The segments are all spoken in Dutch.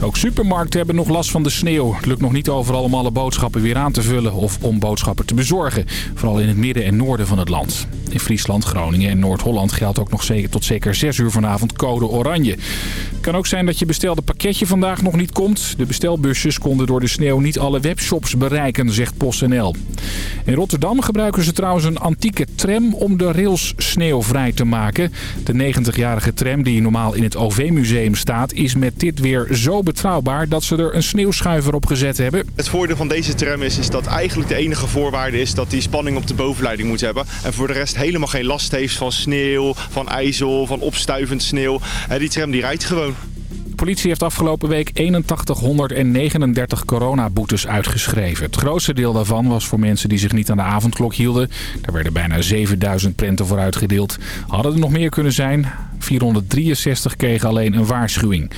Ook supermarkten hebben nog last van de sneeuw. Het lukt nog niet overal om alle boodschappen weer aan te vullen of om boodschappen te bezorgen. Vooral in het midden en noorden van het land. In Friesland, Groningen en Noord-Holland geldt ook nog zeker tot zeker 6 uur vanavond code oranje. Het kan ook zijn dat je bestelde pakketje vandaag nog niet komt. De bestelbusjes konden door de sneeuw niet alle webshops bereiken, zegt PostNL. In Rotterdam gebruiken ze trouwens een antieke tram om de rails sneeuwvrij te maken. De 90-jarige tram die normaal in het OV-museum staat... is met dit weer zo betrouwbaar dat ze er een sneeuwschuiver op gezet hebben. Het voordeel van deze tram is, is dat eigenlijk de enige voorwaarde is... dat die spanning op de bovenleiding moet hebben. En voor de rest helemaal geen last heeft van sneeuw, van ijzel, van opstuivend sneeuw. En die tram die rijdt gewoon. De politie heeft afgelopen week 8139 coronaboetes uitgeschreven. Het grootste deel daarvan was voor mensen die zich niet aan de avondklok hielden. Daar werden bijna 7000 prenten voor uitgedeeld. Hadden er nog meer kunnen zijn. 463 kregen alleen een waarschuwing.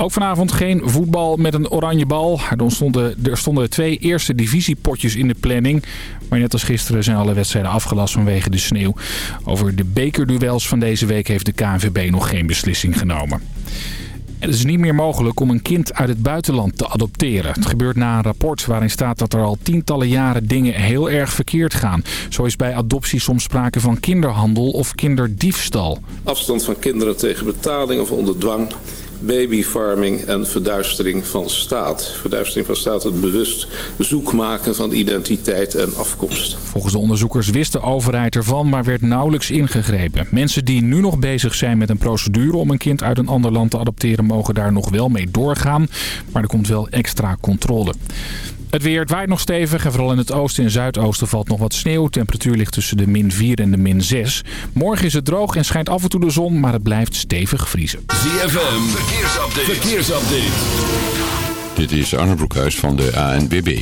Ook vanavond geen voetbal met een oranje bal. Er stonden, er stonden twee eerste divisiepotjes in de planning. Maar net als gisteren zijn alle wedstrijden afgelast vanwege de sneeuw. Over de bekerduels van deze week heeft de KNVB nog geen beslissing genomen. Het is niet meer mogelijk om een kind uit het buitenland te adopteren. Het gebeurt na een rapport waarin staat dat er al tientallen jaren dingen heel erg verkeerd gaan. Zo is bij adoptie soms sprake van kinderhandel of kinderdiefstal. Afstand van kinderen tegen betaling of onder dwang babyfarming en verduistering van staat. Verduistering van staat het bewust zoek maken van identiteit en afkomst. Volgens de onderzoekers wist de overheid ervan, maar werd nauwelijks ingegrepen. Mensen die nu nog bezig zijn met een procedure om een kind uit een ander land te adopteren... mogen daar nog wel mee doorgaan, maar er komt wel extra controle. Het weer, het waait nog stevig en vooral in het oosten en zuidoosten valt nog wat sneeuw. Temperatuur ligt tussen de min 4 en de min 6. Morgen is het droog en schijnt af en toe de zon, maar het blijft stevig vriezen. ZFM, verkeersupdate. verkeersupdate. Dit is Arne Broekhuis van de ANBB.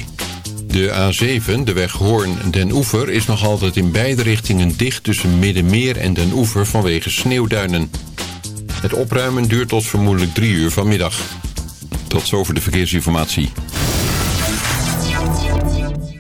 De A7, de weg Hoorn-Den Oever, is nog altijd in beide richtingen dicht tussen Middenmeer en Den Oever vanwege sneeuwduinen. Het opruimen duurt tot vermoedelijk 3 uur vanmiddag. Tot zover de verkeersinformatie.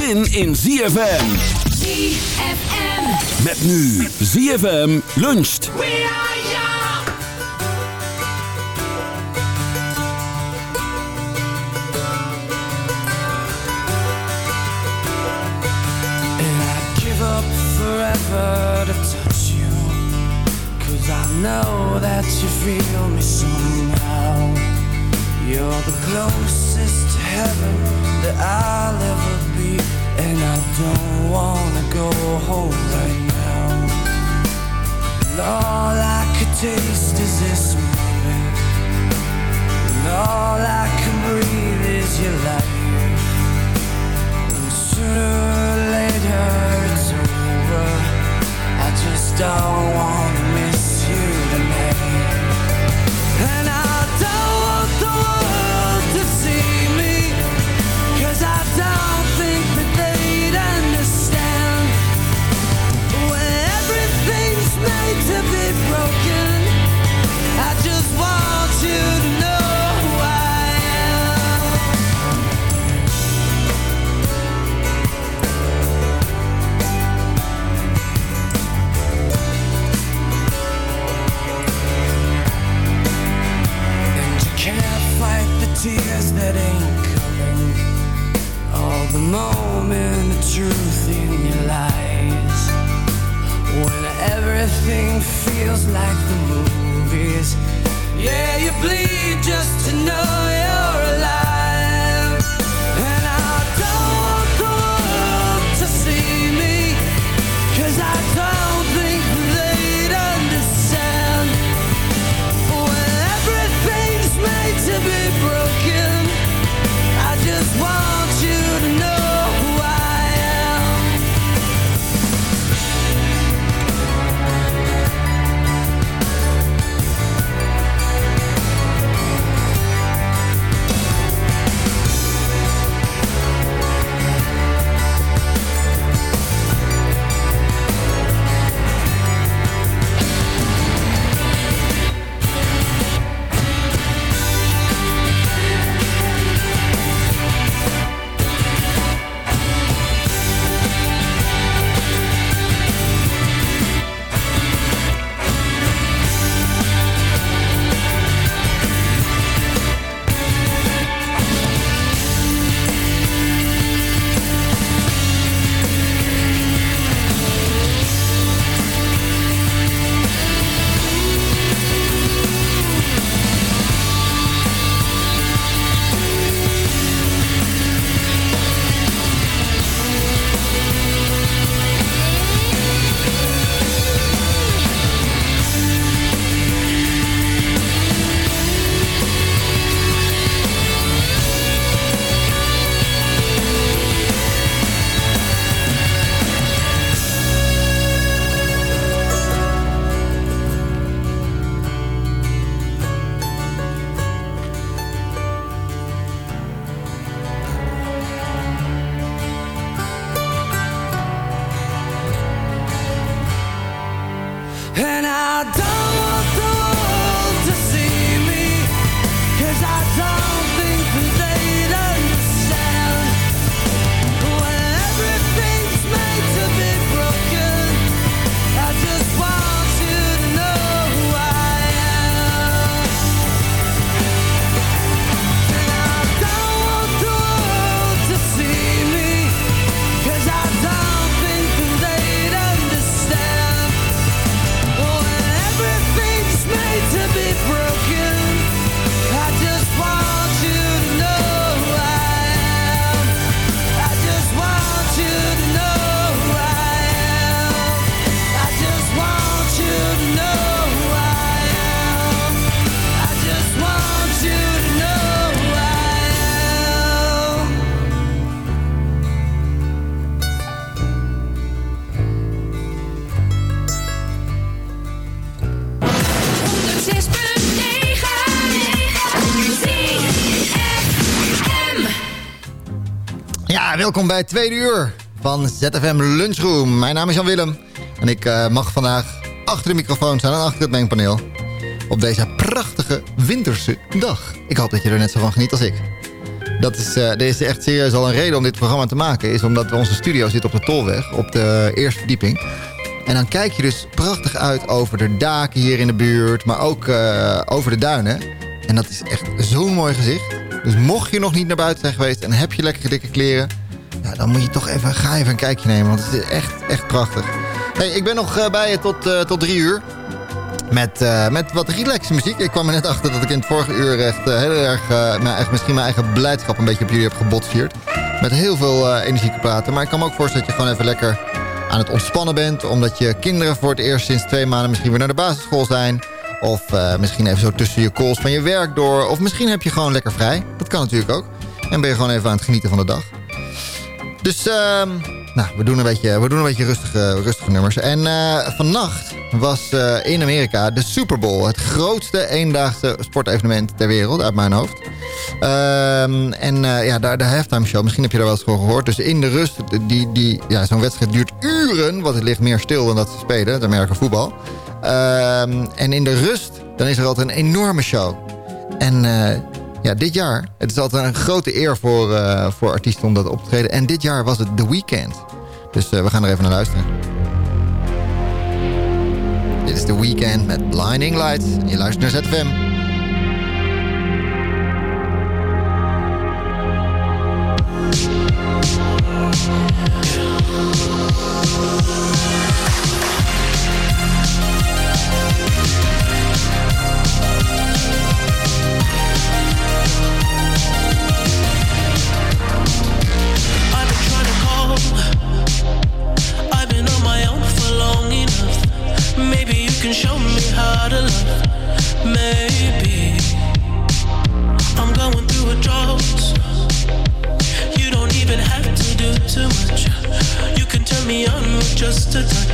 zin in ZFM. ZFM. Met nu ZFM luncht. We are young. And I'd give up forever to touch you Cause I know that you feel me somehow You're the closest to heaven that I'll ever be. And I don't wanna go home right now. And all I could taste is this moment And all I can breathe is your life and sooner or later it's over. I just don't wanna miss you tonight. And I don't want the world that ain't coming. All the moment of truth in your lies. When everything feels like the movies. Yeah, you bleed just to know you're het tweede uur van ZFM Lunchroom. Mijn naam is Jan Willem en ik eh, mag vandaag achter de microfoon staan en achter het mengpaneel. Op deze prachtige winterse dag. Ik hoop dat je er net zo van geniet als ik. Dat is, er is echt serieus al een reden om dit programma te maken. Is omdat onze studio zit op de Tolweg, op de eerste verdieping. En dan kijk je dus prachtig uit over de daken hier in de buurt. Maar ook eh, over de duinen. En dat is echt zo'n mooi gezicht. Dus mocht je nog niet naar buiten zijn geweest en heb je lekkere dikke kleren... Ja, dan moet je toch even, ga een kijkje nemen. Want het is echt, echt prachtig. Hey, ik ben nog eh, bij je tot, eh, tot drie uur. Met, eh, met wat relaxe muziek. Ik kwam er net achter dat ik in het vorige uur echt heel erg... mijn eigen, misschien mijn eigen blijdschap een beetje op jullie heb gebotvierd. Met heel veel energie te praten. Maar ik kan me ook voorstellen dat je gewoon even lekker aan het ontspannen bent. Omdat je kinderen voor het eerst sinds twee maanden misschien weer naar de basisschool zijn. Of misschien even zo tussen je calls van je werk door. Of misschien heb je gewoon lekker vrij. Dat kan natuurlijk ook. En ben je gewoon even aan het genieten van de dag. Dus ehm, nou, we doen een beetje, we doen een beetje rustige, rustige nummers. En eh, vannacht was eh, in Amerika de Super Bowl. Het grootste eendaagse sportevenement ter wereld, uit mijn hoofd. Ehm, en eh, ja, de, de halftime show, misschien heb je daar wel eens van gehoord. Dus in de rust, die, die, ja, zo'n wedstrijd duurt uren. Want het ligt meer stil dan dat ze spelen, het Amerika voetbal. Ehm, en in de rust, dan is er altijd een enorme show. En ja, dit jaar, het is altijd een grote eer voor, eh, voor artiesten om dat op te treden. En dit jaar was het The Weeknd. Dus eh, we gaan er even naar luisteren. Dit is The Weeknd met Blinding Lights. En je luistert naar ZFM. Just a touch,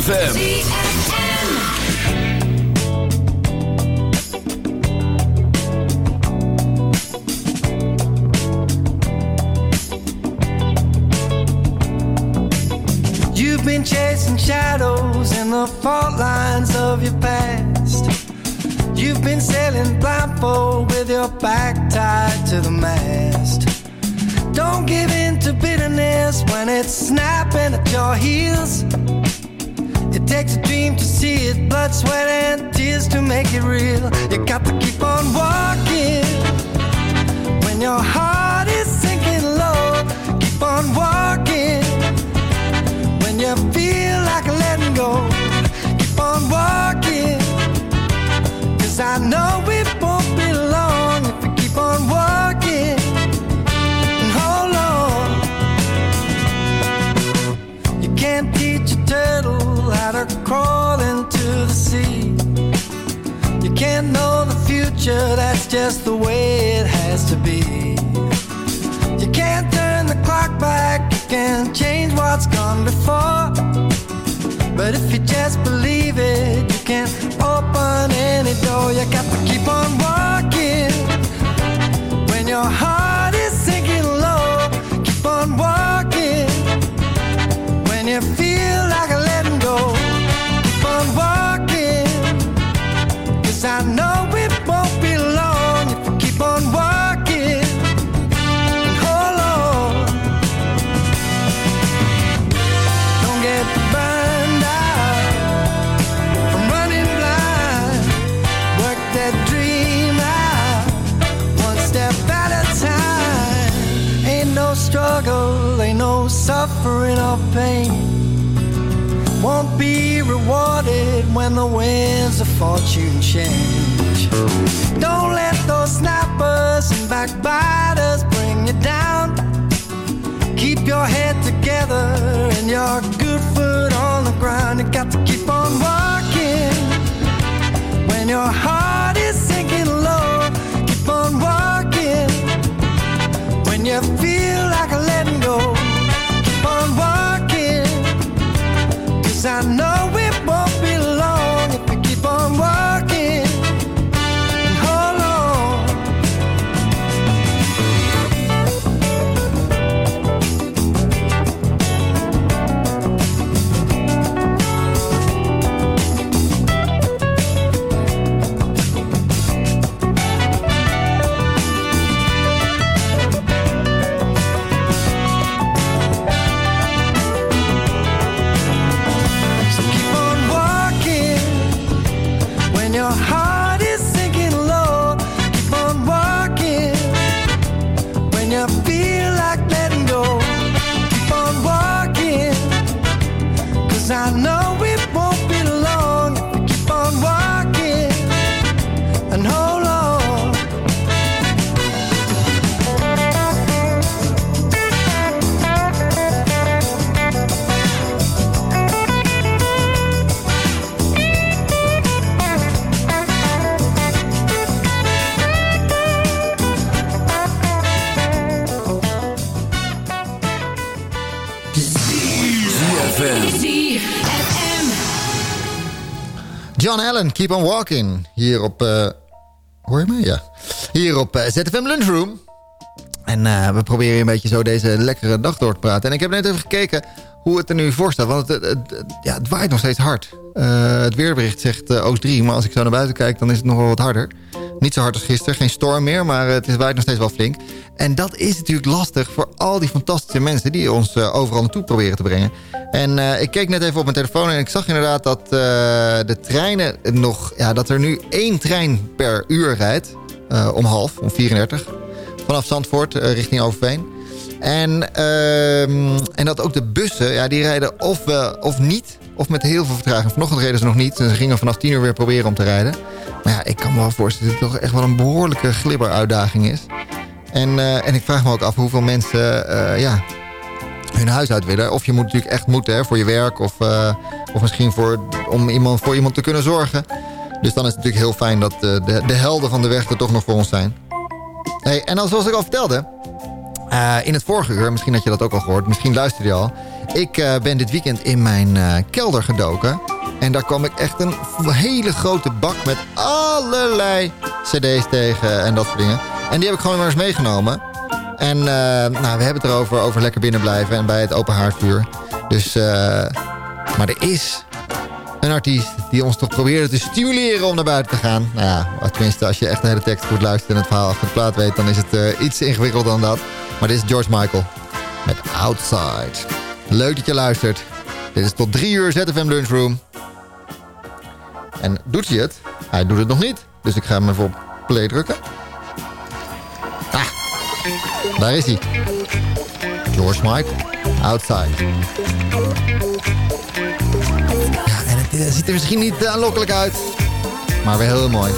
ZFM. You've been chasing shadows in the fault lines of your past. You've been sailing blindfold with your back tied to the mast. Don't give in to bitterness when it's snapping at your heels. Takes a dream to see it, blood, sweat, and tears to make it real. You got to keep on walking when your heart is sinking low. Keep on walking when you feel like letting go. Keep on walking, cause I know turtle how to the sea. You can't know the future, that's just the way it has to be. You can't turn the clock back, you can't change what's gone before. But if you just believe it, you can open any door. You got to keep on walking when your heart pain. Won't be rewarded when the winds of fortune change. Don't let those snappers and backbiters bring you down. Keep your head together and your good foot on the ground. You got to keep on walking when your heart is sinking low. Keep on walking when you feel John Allen, Keep on Walking. Hier op... eh, hoor je me? Ja. Hier op eh, ZFM Lunchroom. En eh, we proberen een beetje zo deze lekkere dag door te praten. En ik heb net even gekeken hoe het er nu voor staat. Want het, het- ja, het waait nog steeds hard. Eh, het weerbericht zegt eh, Oost 3. Maar als ik zo naar buiten kijk, dan is het nog wel wat harder. Niet zo hard als gisteren. Geen storm meer, maar eh, het is- waait nog steeds wel flink. En dat is natuurlijk lastig voor al die fantastische mensen... die ons eh, overal naartoe proberen te brengen. En ik keek net even op mijn telefoon en ik zag inderdaad dat de treinen nog... Ja, dat er nu één trein per uur rijdt. om half, om 34. Vanaf Zandvoort richting Overveen. En, ehm, en dat ook de bussen, ja, die rijden of, of niet... of met heel veel vertraging. Vanochtend reden ze nog niet. En ze gingen vanaf 10 uur weer proberen om te rijden. Maar ja, ik kan me wel voorstellen dat het toch echt wel een behoorlijke glibberuitdaging is. En, eh, en ik vraag me ook af hoeveel mensen eh, ja, hun huis uit willen. Of je moet natuurlijk echt moeten hè, voor je werk. Of, eh, of misschien voor, om iemand, voor iemand te kunnen zorgen. Dus dan is het natuurlijk heel fijn dat de, de helden van de weg er toch nog voor ons zijn. Hey, en dan zoals ik al vertelde... eh, in het vorige uur, misschien had je dat ook al gehoord. Misschien luisterde je al. Ik eh, ben dit weekend in mijn eh, kelder gedoken. En daar kwam ik echt een hele grote bak met allerlei cd's tegen en dat soort dingen. En die heb ik gewoon maar eens meegenomen. En nou, we hebben het erover, over lekker binnen blijven en bij het open haardvuur. Dus, maar er is een artiest die ons toch probeerde te stimuleren om naar buiten te gaan. Nou ja, tenminste, als je echt de hele tekst goed luistert en het verhaal achter de plaat weet... dan is het eh, iets ingewikkelder dan dat. Maar dit is George Michael met Outside. Leuk dat je luistert. Dit is tot drie uur ZFM Lunchroom. En doet hij het? Hij doet het nog niet. Dus ik ga hem even op play drukken. Ah, daar is hij. George Michael, Outside. Ziet er misschien niet aanlokkelijk uit. Maar wel heel mooi.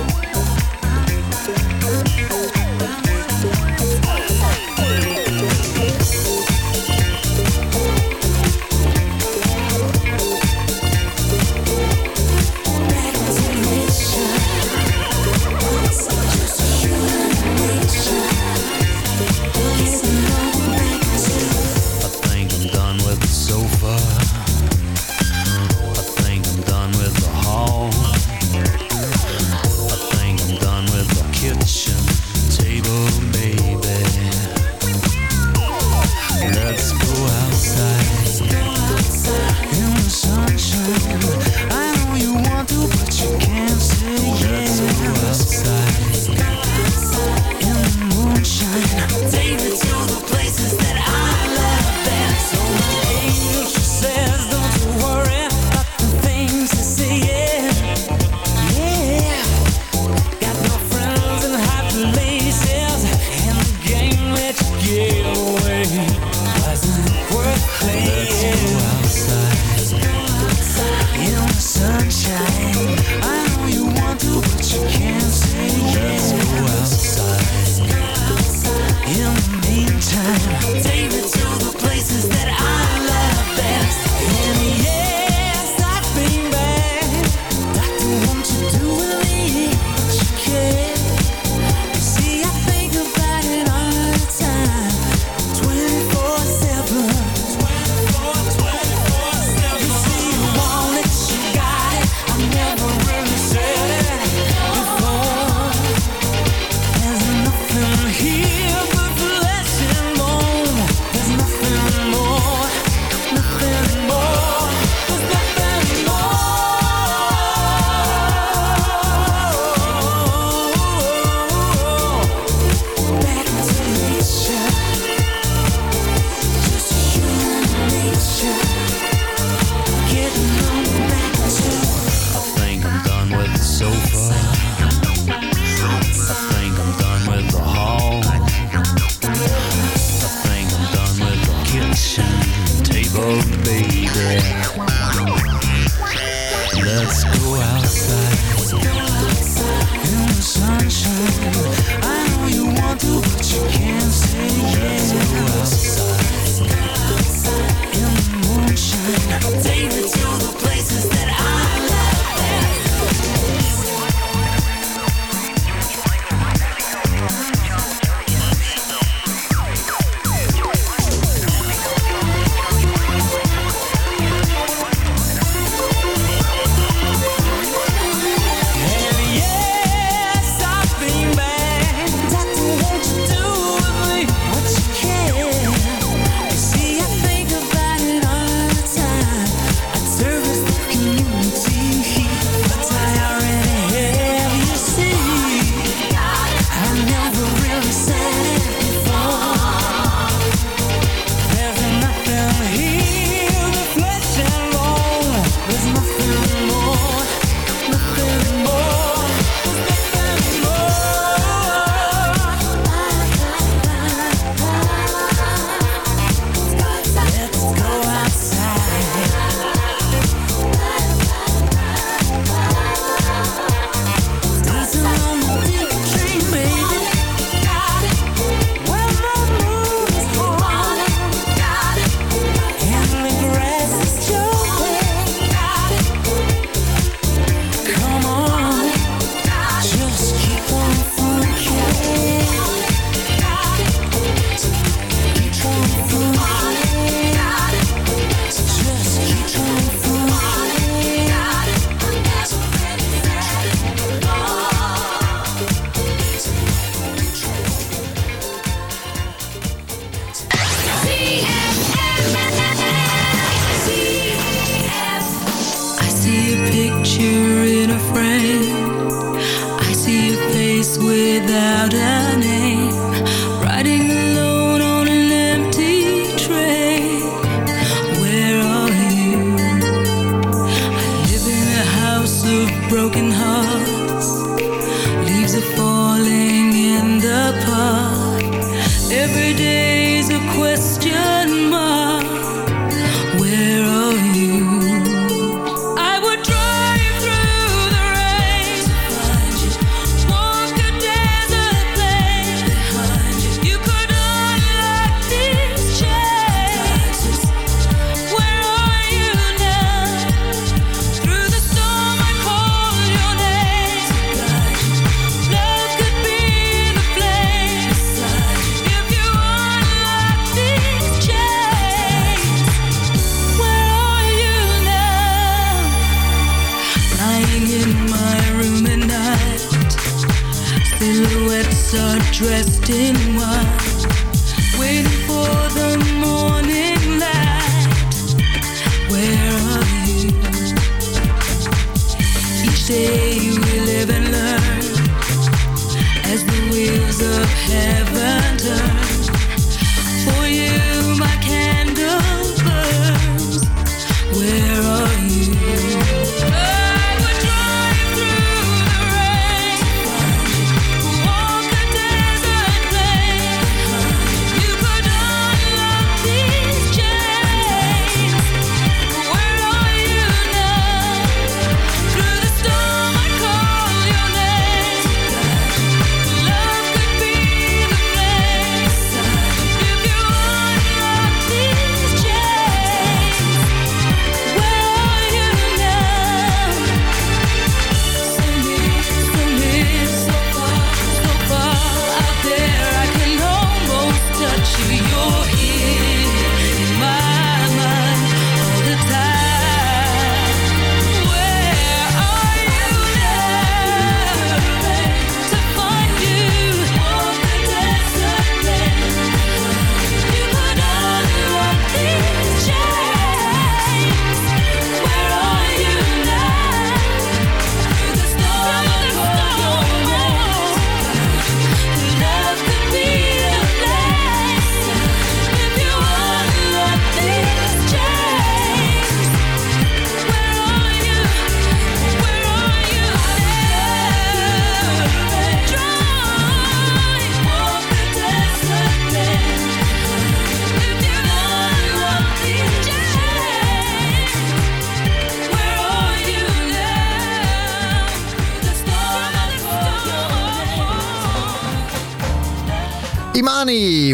Dressed in white,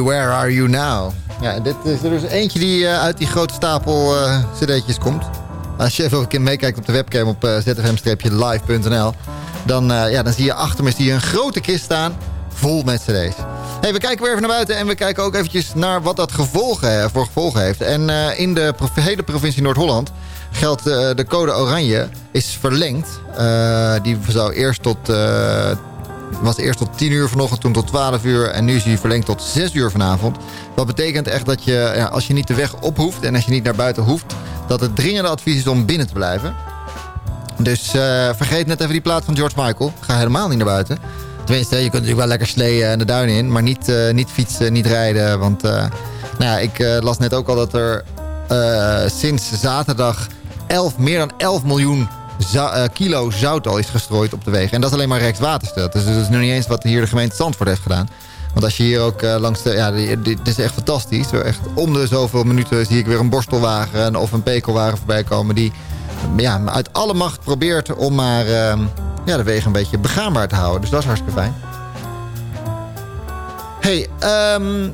Where are you now? Ja, dit is er dus eentje die eh, uit die grote stapel eh cd'tjes komt. Als je even een meekijkt op de webcam op eh, zfm-live.nl... Dan, ja, dan zie je achter me een grote kist staan vol met cd's. Hey, we kijken weer even naar buiten en we kijken ook eventjes naar wat dat gevolgen, voor gevolgen heeft. En in de hele provincie Noord-Holland geldt de code oranje is verlengd. Die zou eerst tot was eerst tot 10 uur vanochtend, toen tot 12 uur. En nu is hij verlengd tot 6 uur vanavond. Dat betekent echt dat je, ja, als je niet de weg op hoeft en als je niet naar buiten hoeft... dat het dringende advies is om binnen te blijven. Dus eh, vergeet net even die plaat van George Michael. Ga helemaal niet naar buiten. Tenminste, je kunt natuurlijk wel lekker sleeën en de duinen in. Maar niet, eh, niet fietsen, niet rijden. Want eh, nou ja, ik las net ook al dat er sinds zaterdag 11, meer dan 11 miljoen eh, kilo zout al is gestrooid op de wegen. En dat is alleen maar Rijkswaterstaat. Dus dat is nu niet eens wat hier de gemeente Zandvoort heeft gedaan. Want als je hier ook eh, langs de... Ja, dit is echt fantastisch. Echt om de zoveel minuten zie ik weer een borstelwagen of een pekelwagen voorbij komen... die ja, uit alle macht probeert om maar eh, ja, de wegen een beetje begaanbaar te houden. Dus dat is hartstikke fijn. hey, ehm,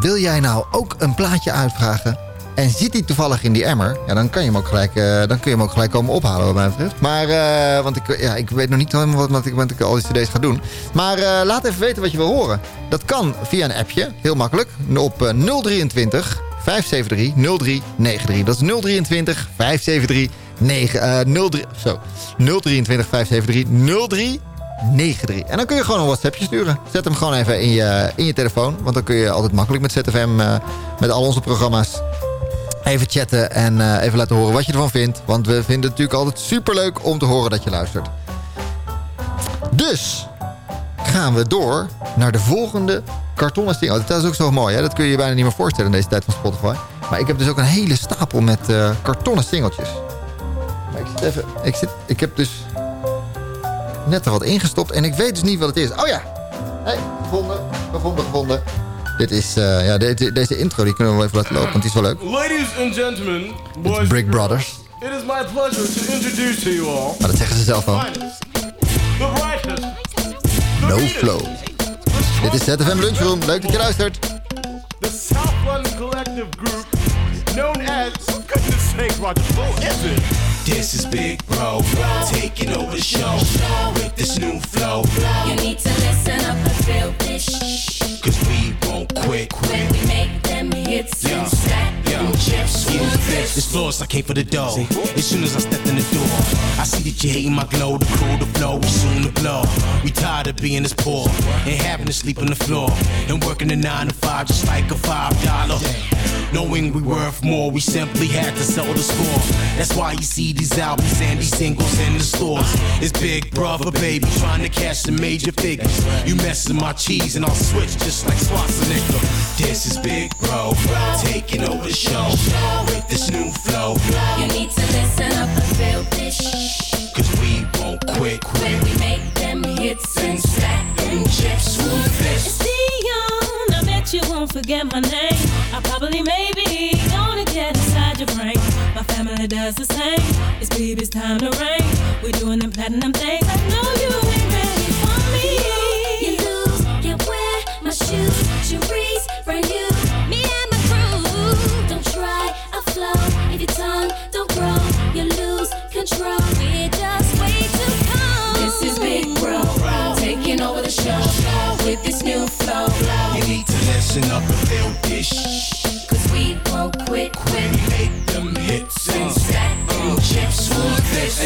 wil jij nou ook een plaatje uitvragen? En zit die toevallig in die emmer? Ja, dan, kan je hem ook gelijk, eh, dan kun je hem ook gelijk komen ophalen wat mij betreft. Maar, eh, want ik, ja, ik weet nog niet helemaal wat, ik, wat ik al die cd's ga doen. Maar eh, laat even weten wat je wil horen. Dat kan via een appje, heel makkelijk. Op eh, 023 573 0393. Dat is 023 573 9, eh, 03, zo, 023 573 0393. En dan kun je gewoon een WhatsAppje sturen. Zet hem gewoon even in je, in je telefoon. Want dan kun je altijd makkelijk met ZFM, met al onze programma's even chatten en eh, even laten horen wat je ervan vindt. Want we vinden het natuurlijk altijd superleuk om te horen dat je luistert. Dus gaan we door naar de volgende kartonnen single. Dat is ook zo mooi, hè? dat kun je je bijna niet meer voorstellen in deze tijd van Spotify. Maar ik heb dus ook een hele stapel met eh, kartonnen singeltjes. Ik zit even... Ik, zit, ik heb dus net er wat ingestopt en ik weet dus niet wat het is. Oh ja! Hey, gevonden, gevonden, gevonden. Dit is, eh, ja, de- de- deze intro die kunnen we wel even laten lopen, want die is wel leuk. Ladies and gentlemen, boys It's Brick Brothers. It is my pleasure to introduce to you all Maar dat zeggen ze zelf al. the brightest, No flow. Dit is ZFM Lunchroom. Leuk dat je luistert. the South London collective group known as, for goodness sake, Roger, who is it? This is Big Bro, taking over the show with this new flow. You need to listen up and feel this. Cause we won't quit, When we make them hits Yeah. and stack This floor's I came for the dough. As soon as I stepped in the door, I see that you hating my glow. The cool, the flow, we soon to blow. We tired of being this poor and having to sleep on the floor and working a nine to five just like a five dollar. Knowing we worth more, we simply had to sell the score. That's why you see these albums and these singles in the stores. It's Big Brother, baby, trying to cash the major figures. You messing my cheese and I'll switch just like Schwarzenegger. This is Big Bro, taking over the show You need to listen up and feel this. Cause we won't quit. When we make them hits and stack them chips, who's this? Dion, I bet you won't forget my name. I probably, maybe, gonna get inside your brain. My family does the same. It's baby's time to reign. We're doing them platinum things.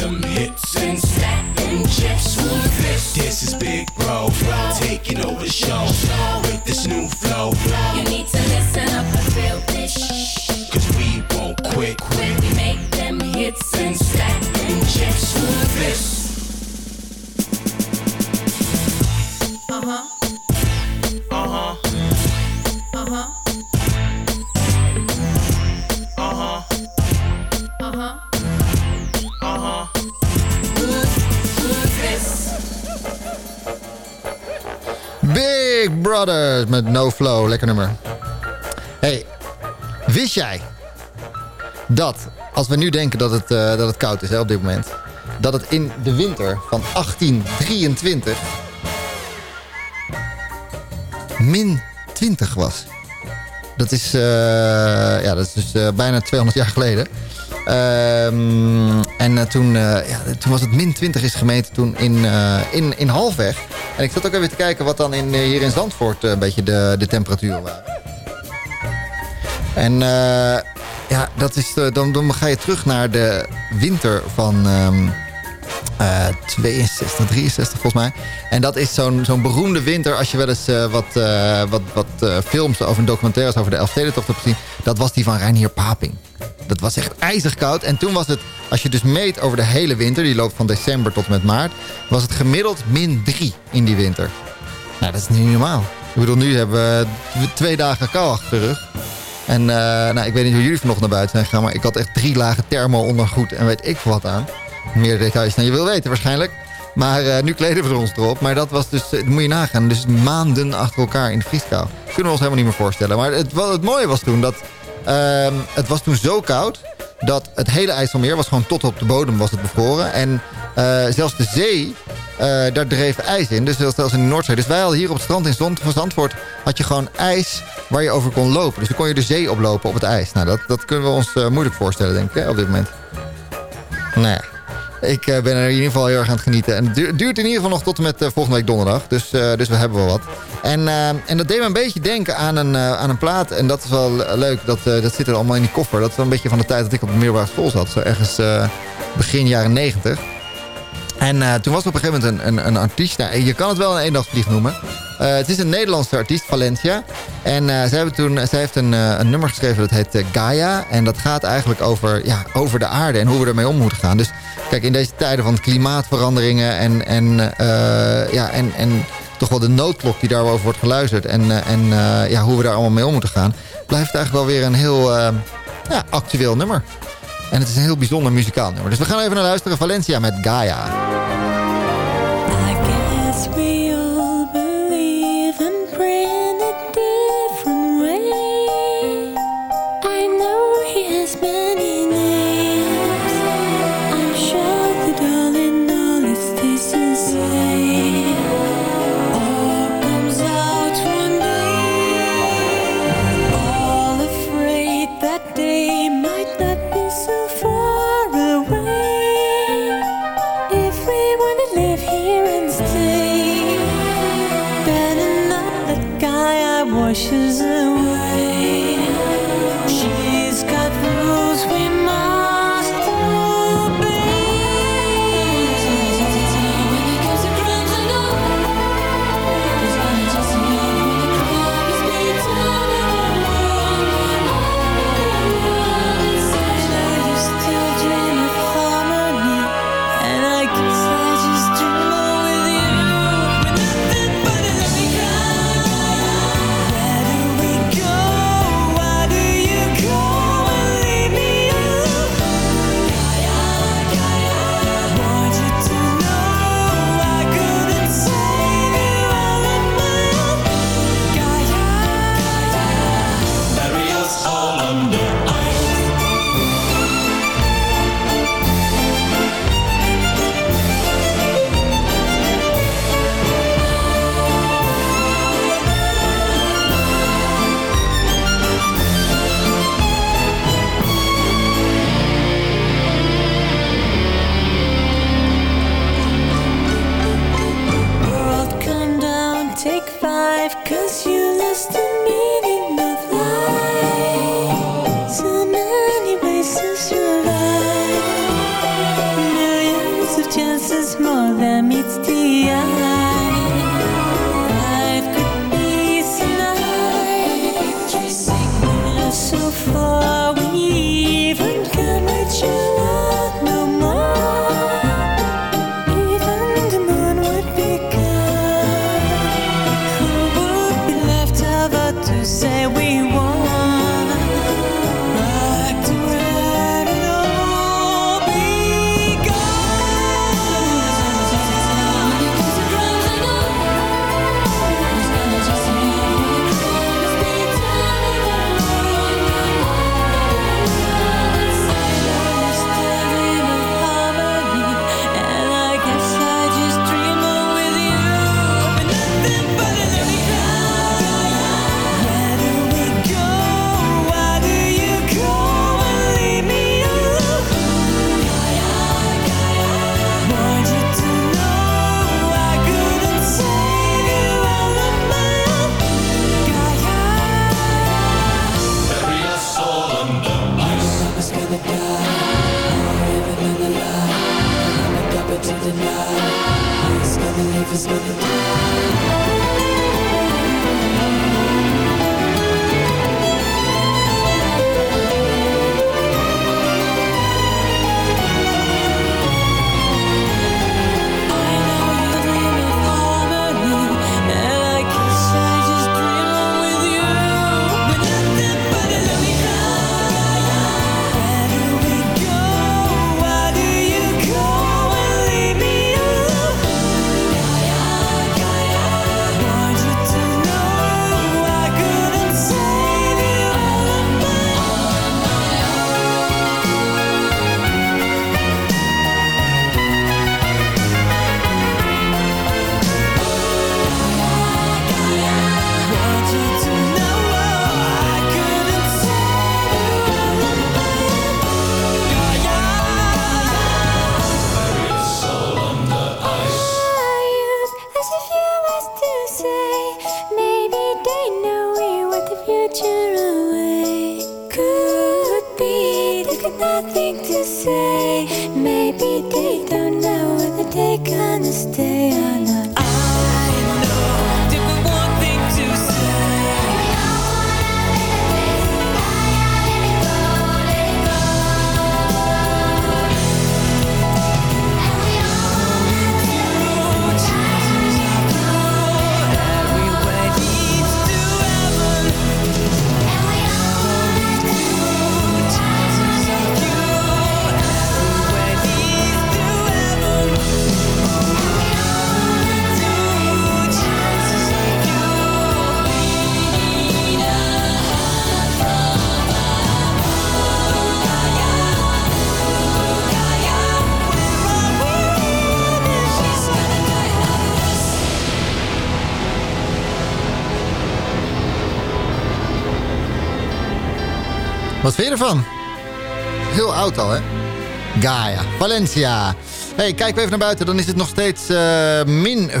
them hits and stack them chips. Who's this? This is Big Bro, taking over the show with this new flow. You need to listen up and feel this. Cause we won't quit Brothers met No Flow. Lekker nummer. Hey, wist jij dat als we nu denken dat het, uh, dat het koud is hè, op dit moment... dat het in de winter van 1823 min 20 was. Dat is, uh, ja, dat is dus uh, bijna 200 jaar geleden. Um, en toen, ja, toen was het min 20 is gemeten toen in, in, in Halfweg. En ik zat ook even te kijken wat dan in, hier in Zandvoort een beetje de, de temperaturen waren. En ja, dat is, dan, dan ga je terug naar de winter van... Um, uh, 62, 63 volgens mij. En dat is zo'n zo'n beroemde winter. Als je wel eens wat, wat, wat films over documentaires over de Elfstedentocht hebt gezien. Dat was die van Reinier Paping. Dat was echt ijzig koud. En toen was het, als je dus meet over de hele winter... die loopt van december tot met maart... was het gemiddeld min 3 in die winter. Nou, dat is niet normaal. Ik bedoel, nu hebben we twee dagen kou achter de rug. En nou, ik weet niet hoe jullie vanochtend naar buiten zijn gegaan... maar ik had echt drie lagen thermo ondergoed en weet ik wat aan meer details dan je wil weten waarschijnlijk. Maar uh, nu kleden we ons erop. Maar dat was dus, dat moet je nagaan, dus maanden achter elkaar in de vrieskou. Kunnen we ons helemaal niet meer voorstellen. Maar het, wat het mooie was toen, dat uh, het was toen zo koud... dat het hele IJsselmeer was gewoon tot op de bodem was het bevroren. En uh, zelfs de zee, daar dreef ijs in. Dus zelfs in de Noordzee. Dus wij hadden hier op het strand in Zandvoort... had je gewoon ijs waar je over kon lopen. Dus dan kon je de zee oplopen op het ijs. Nou, dat, dat kunnen we ons moeilijk voorstellen, denk ik, hè, op dit moment. Nou ja. Ik ben er in ieder geval heel erg aan het genieten. En het duurt in ieder geval nog tot en met volgende week donderdag. Dus, dus we hebben wel wat. En, en dat deed me een beetje denken aan een, aan een plaat. En dat is wel leuk. Dat, dat zit er allemaal in die koffer. Dat is wel een beetje van de tijd dat ik op de middelbare school zat. Zo ergens begin jaren negentig. En toen was er op een gegeven moment een, een, een artiest. Nou, je kan het wel een eendagsvlieg noemen. Het is een Nederlandse artiest, Valencia. En zij, hebben toen, zij heeft een, een nummer geschreven dat heet Gaia. En dat gaat eigenlijk over, ja, over de aarde en hoe we ermee om moeten gaan. Dus kijk, in deze tijden van klimaatveranderingen en, en, ja, en, en toch wel de noodklok die daarover wordt geluisterd... en, eh, en eh, ja, hoe we daar allemaal mee om moeten gaan... blijft eigenlijk wel weer een heel eh, ja, actueel nummer. En het is een heel bijzonder muzikaal nummer. Dus we gaan even naar luisteren. Valencia met Gaia. Wat vind je ervan? Heel oud al, hè? Gaia, Valencia. Hey, kijken we even naar buiten. Dan is het nog steeds uh, min 5,1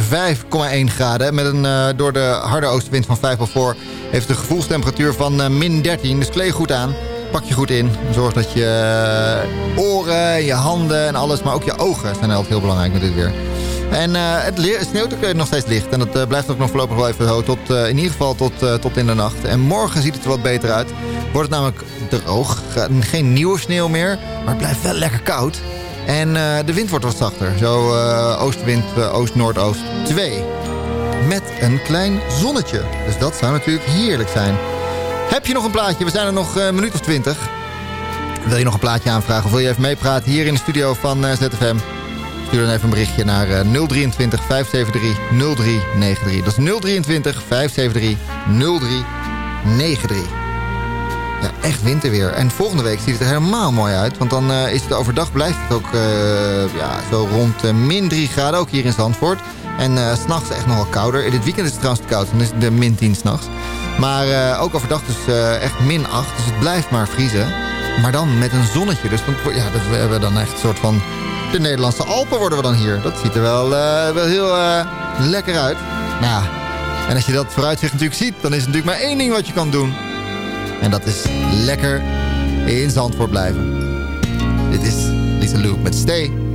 graden. Met een uh, door de harde oostenwind van 5 of voor... heeft de gevoelstemperatuur van uh, min 13. Dus kleed goed aan. Pak je goed in. Zorg dat je oren, je handen en alles... maar ook je ogen zijn altijd heel belangrijk met dit weer. En het sneeuwt ook nog steeds licht. En dat blijft ook nog voorlopig wel even zo. Tot, in ieder geval tot, tot in de nacht. En morgen ziet het er wat beter uit. Wordt het namelijk droog. Geen nieuwe sneeuw meer. Maar het blijft wel lekker koud. En uh, de wind wordt wat zachter. Zo uh, oostenwind, uh, oost-noordoost 2. Met een klein zonnetje. Dus dat zou natuurlijk heerlijk zijn. Heb je nog een plaatje? We zijn er nog een minuut of twintig. Wil je nog een plaatje aanvragen of wil je even meepraten hier in de studio van ZFM? Stuur dan even een berichtje naar 023 573 0393. Dat is 023 573 0393 ja, echt winterweer. En volgende week ziet het er helemaal mooi uit. Want dan uh, is het overdag blijft het ook uh, ja, zo rond uh, min 3 graden. Ook hier in Zandvoort. En s'nachts echt nog wel kouder. In dit weekend is het trouwens te koud. Dan is het de min 10 s'nachts. Maar ook overdag dus echt min 8. Dus het blijft maar vriezen. Maar dan met een zonnetje. Dus dan, ja, dat, we dan echt een soort van... De Nederlandse Alpen worden we dan hier. Dat ziet er wel, wel heel lekker uit. Nou, en als je dat vooruitzicht natuurlijk ziet... dan is het natuurlijk maar één ding wat je kan doen. En dat is lekker in Zandvoort blijven. Dit is Lisa Lou met Stay.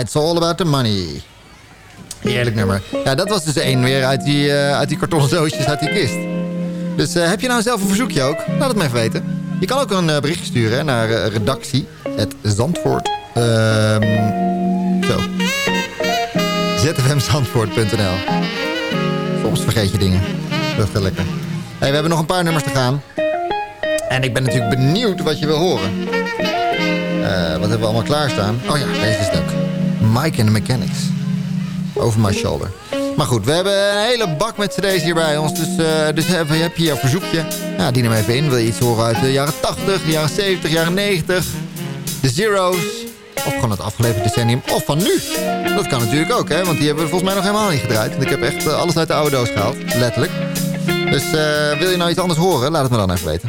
It's all about the money. Heerlijk nummer. Ja, dat was dus één weer uit die, eh, uit die kartonnen doosjes uit die kist. Dus eh, heb je nou zelf een verzoekje ook? Laat het me even weten. Je kan ook een eh, berichtje sturen naar uh, redactie. Het Zandvoort. ehm, zo. zfmzandvoort.nl Soms vergeet je dingen. Dat lekker. Hey, we hebben nog een paar nummers te gaan. En ik ben natuurlijk benieuwd wat je wil horen. Wat hebben we allemaal klaarstaan? Oh ja, deze is leuk. Mike and the Mechanics. Over my shoulder. Maar goed, we hebben een hele bak met cd's hier bij ons. Dus, eh dus heb, heb je jouw verzoekje. Ja, die neem even in. Wil je iets horen uit de jaren 80, de jaren 70, jaren 90? De Zero's. Of gewoon het afgeleverd decennium. Of van nu. Dat kan natuurlijk ook, hè. Want die hebben we volgens mij nog helemaal niet gedraaid. Want ik heb echt eh, alles uit de oude doos gehaald. Letterlijk. Dus eh, wil je nou iets anders horen? Laat het me dan even weten.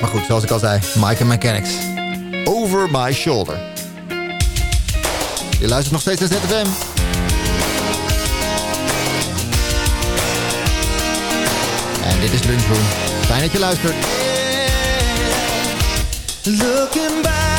Maar goed, zoals ik al zei. Mike and Mechanics. Over my shoulder. Je luistert nog steeds naar ZFM. En dit is Lunchroom. Fijn dat je luistert. Looking back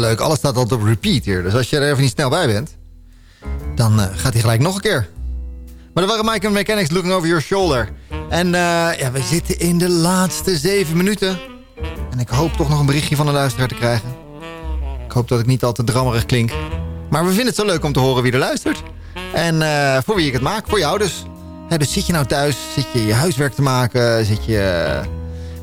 leuk. Alles staat altijd op repeat hier. Dus als je er even niet snel bij bent... dan eh, gaat hij gelijk nog een keer. Maar dat waren Mike and Mechanics Looking Over Your Shoulder. En eh, ja, we zitten in de laatste zeven minuten. En ik hoop toch nog een berichtje van de luisteraar te krijgen. Ik hoop dat ik niet al te drammerig klink. Maar we vinden het zo leuk om te horen wie er luistert. En eh, voor wie ik het maak, voor jou dus. Dus zit je nou thuis, zit je je huiswerk te maken... zit je,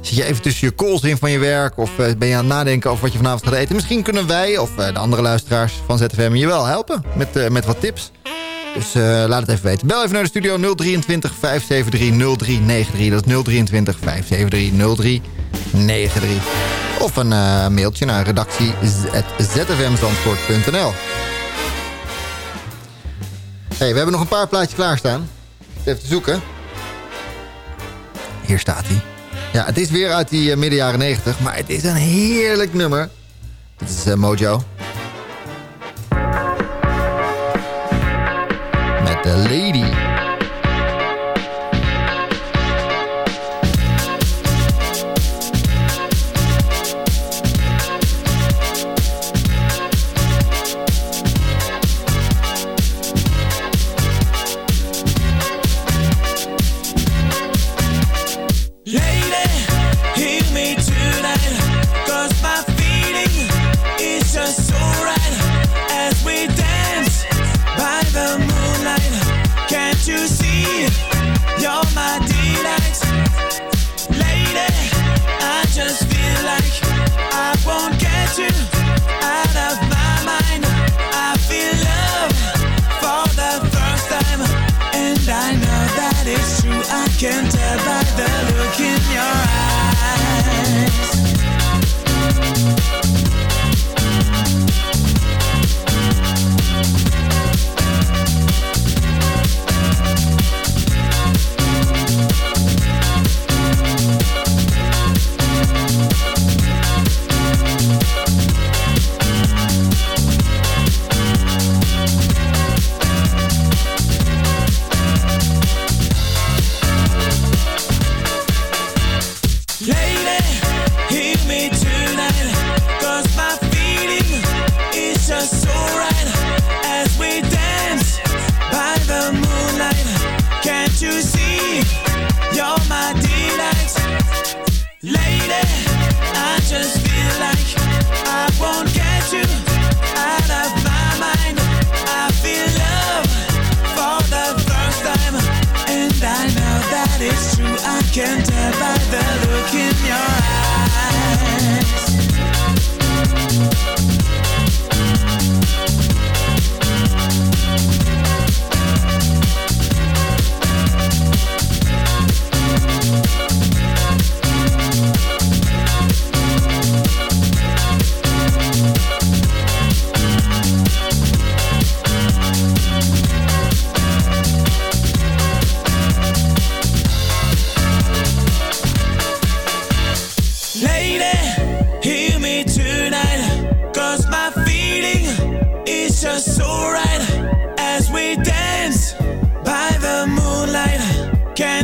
zit je even tussen je calls in van je werk... of eh, ben je aan het nadenken over wat je vanavond gaat eten... misschien kunnen wij of eh, de andere luisteraars van ZFM je wel helpen met, eh, met wat tips... Dus laat het even weten. Bel even naar de studio 023 573 0393. Dat is 023 573 0393. Of een mailtje naar redactie.zfmzandvoort.nl hey, we hebben nog een paar plaatjes klaarstaan. Even te zoeken. Hier staat hij. Ja, het is weer uit die eh, midden jaren 90, maar het is een heerlijk nummer. Dit is eh, Mojo. Met de Lady. Lady, the look in your eyes. Can tell by the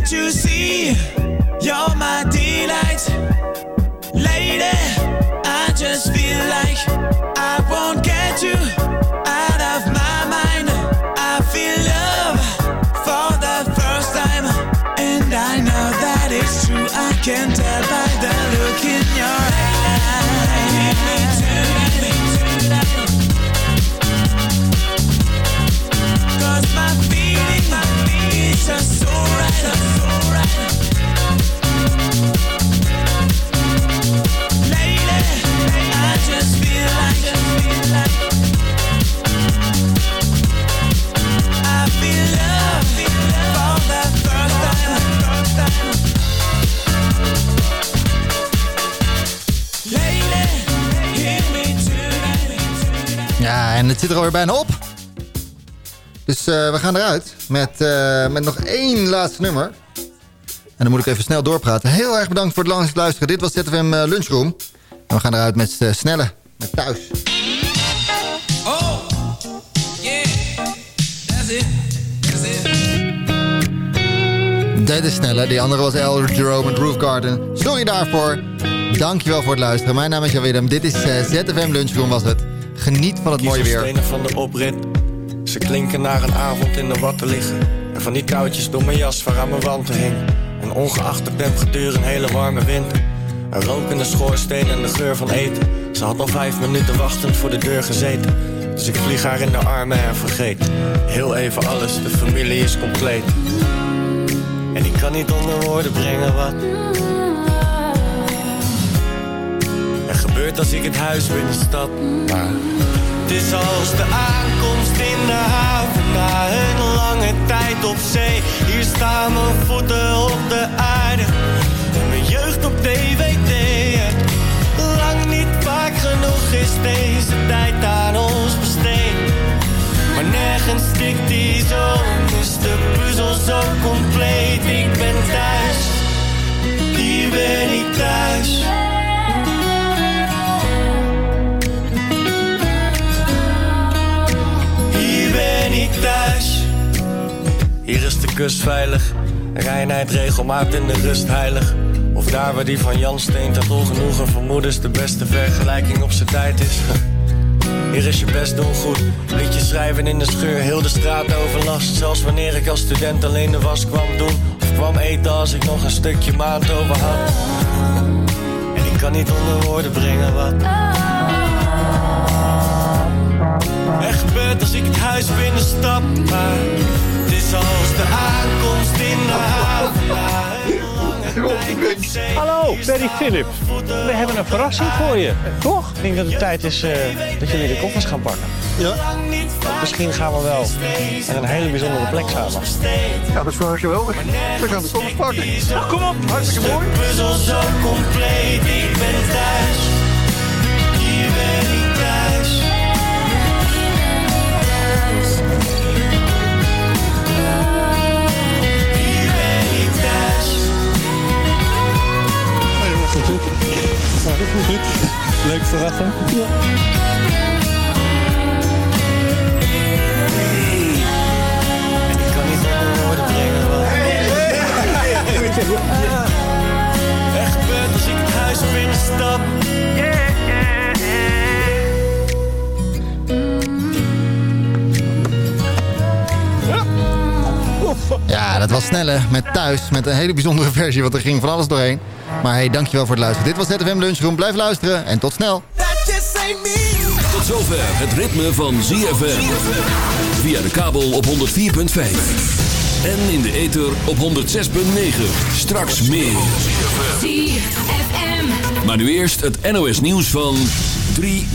Can't you see? You're my delight. Lady, I just feel like I en het zit er alweer bijna op. Dus eh, we gaan eruit met, eh, met nog één laatste nummer. En dan moet ik even snel doorpraten. Heel erg bedankt voor het langs luisteren. Dit was ZFM eh, Lunchroom. En we gaan eruit met Snelle, met Thuis. Oh, yeah, that's it, that's it. Dit is Snelle, die andere was Elder Jerome met Roof Garden. Sorry daarvoor. Dankjewel voor het luisteren. Mijn naam is Jan Willem. Dit is ZFM Lunchroom was het. Geniet van het mooie weer. stenen van de oprit. Ze klinken naar een avond in de watten liggen. En van die koudjes door mijn jas waar aan mijn wanden hing. En ongeacht de temperatuur een hele warme winter. Een rokende schoorsteen en de geur van eten. Ze had al vijf minuten wachtend voor de deur gezeten. Dus ik vlieg haar in de armen en vergeet. Heel even alles, de familie is compleet. En ik kan niet onder woorden brengen wat gebeurt als ik het huis binnenstap. Maar het is als de aankomst in de haven na een lange tijd op zee. Hier staan mijn voeten op de aarde en mijn jeugd op DVD. Lang niet vaak genoeg is deze tijd aan ons besteed. Maar nergens stikt die zo, is de puzzel zo compleet. Ik ben thuis, hier ben ik thuis. Ik thuis. Hier is de kust veilig. Reinheid regelmaat in de rust heilig. Of daar waar die van Jan Steen tot ongenoegen vermoedens de beste vergelijking op zijn tijd is. Hier is je best doen goed. Liedjes schrijven in de scheur, heel de straat overlast. Zelfs wanneer ik als student alleen de was kwam doen. Of kwam eten als ik nog een stukje maand over had. En ik kan niet onder woorden brengen wat. Er gebeurt als ik het huis binnenstap. Maar het is als de aankomst in de haven. Hallo, Barry Philip. We hebben een verrassing voor je, toch? Ik denk dat het tijd is eh, dat jullie de koffers gaan pakken. Ja. Misschien gaan we wel naar een hele bijzondere plek samen. Ja, dat is wel geweldig. We gaan de koffers pakken. Nou, kom op, hartstikke mooi. puzzel zo compleet, ik ben thuis. Leuk verrassing. Ik kan niet woorden brengen. Er gebeurt als ik het huis binnenstap. Ja, dat was sneller met thuis. Met een hele bijzondere versie, want er ging van alles doorheen. Maar hey, dankjewel voor het luisteren. Dit was ZFM Lunchroom. Blijf luisteren en tot snel. Tot zover het ritme van ZFM. Via de kabel op 104.5. En in de ether op 106.9. Straks meer. Maar nu eerst het NOS nieuws van 3